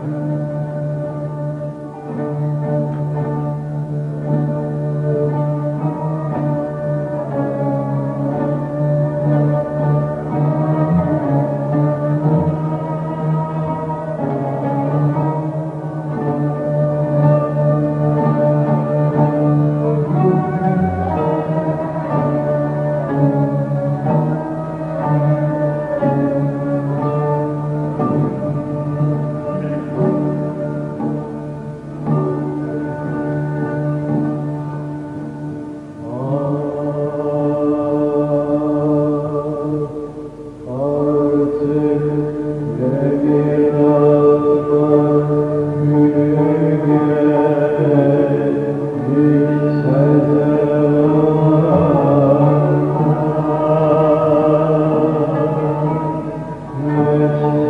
Thank Amen.